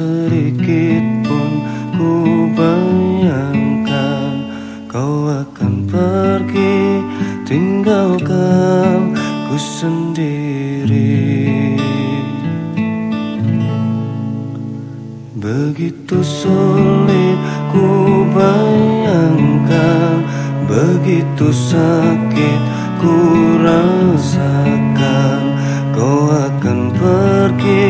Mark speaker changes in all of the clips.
Speaker 1: sedikit pun ku bayangkan Kau akan pergi. Tinggalkan ku sendiri. Begitu sulit ku bayangkan Begitu sakit ku rasakan. Kau akan pergi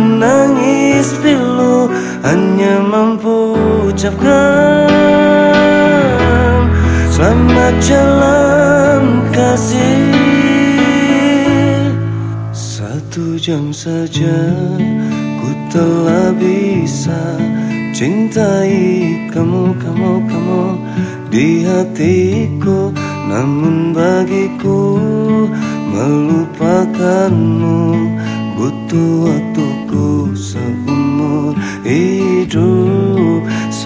Speaker 1: menangis pilu hanya mampu ucapkan selamat jalan kasih. Satu jam saja ku telah bisa cintai kamu, kamu, kamu di hatiku. Namun bagiku melupakanmu butuh waktuku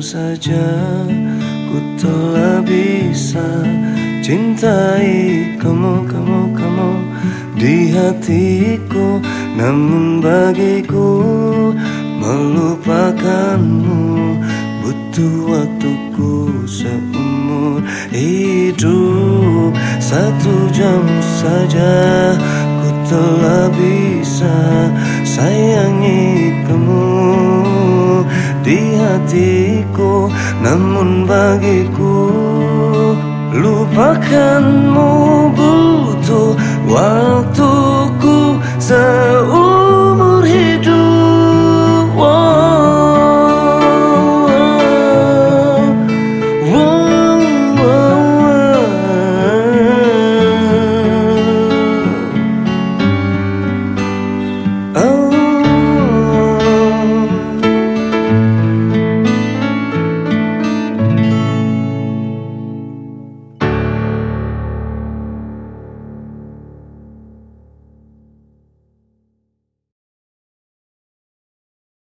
Speaker 1: saja ku telah bisa Cintai kamu, kamu, kamu di hatiku. Namun bagiku melupakanmu Butuh waktuku seumur hidup. Satu jam saja ku telah bisa sayangi hatiku namun bagiku Lupakanmu butuh waktu